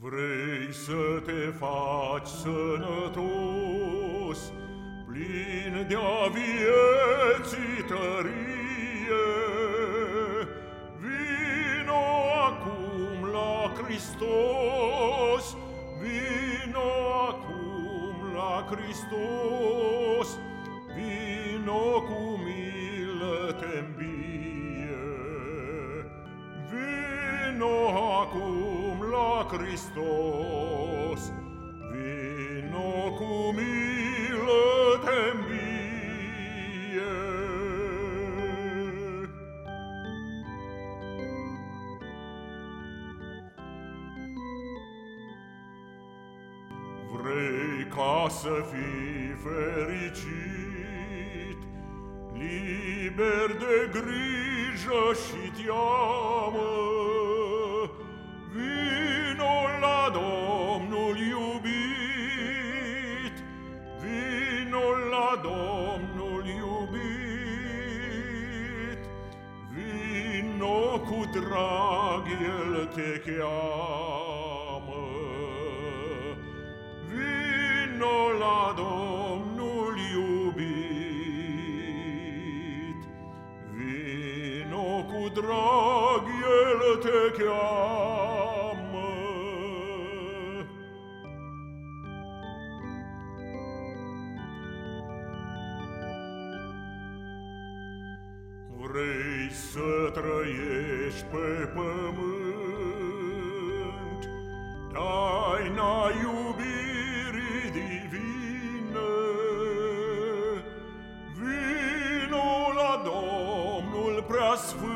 Vrei să te faci sănătos, plin de-a vieții tărie. Vino acum la Hristos, vino acum la Hristos, vino cu milă te. Vino acum la Christos vino cum il tembie Vrei ca să fii fericit liber de grijă și teamă vino la Domnul iubit, vino la Domnul iubit, vino cu drag El te cheamă. Vino la Domnul drag El te cheamă. Vrei să trăiești pe pământ, taina iubirii divine. Vino la Domnul preasfânt,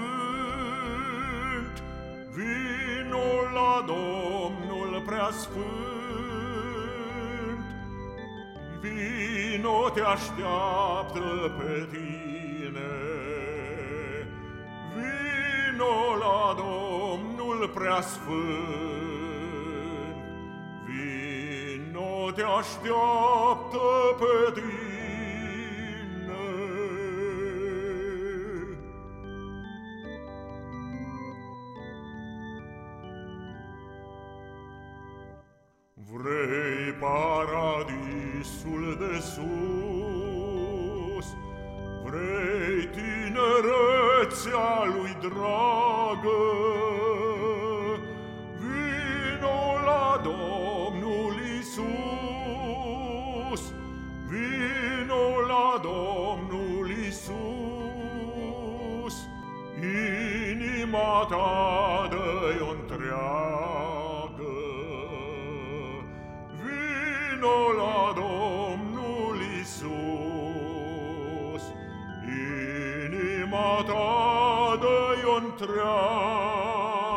la Domnul preasfânt, vino te așteaptă pe tine. Vino la Domnul preasfânt, vino te așteaptă pe tine. Vrei paradisul de sus, Vrei tinerețea lui dragă, Vino la Domnul Isus, Vino la Domnul Isus, Inima ta ad adeion tram.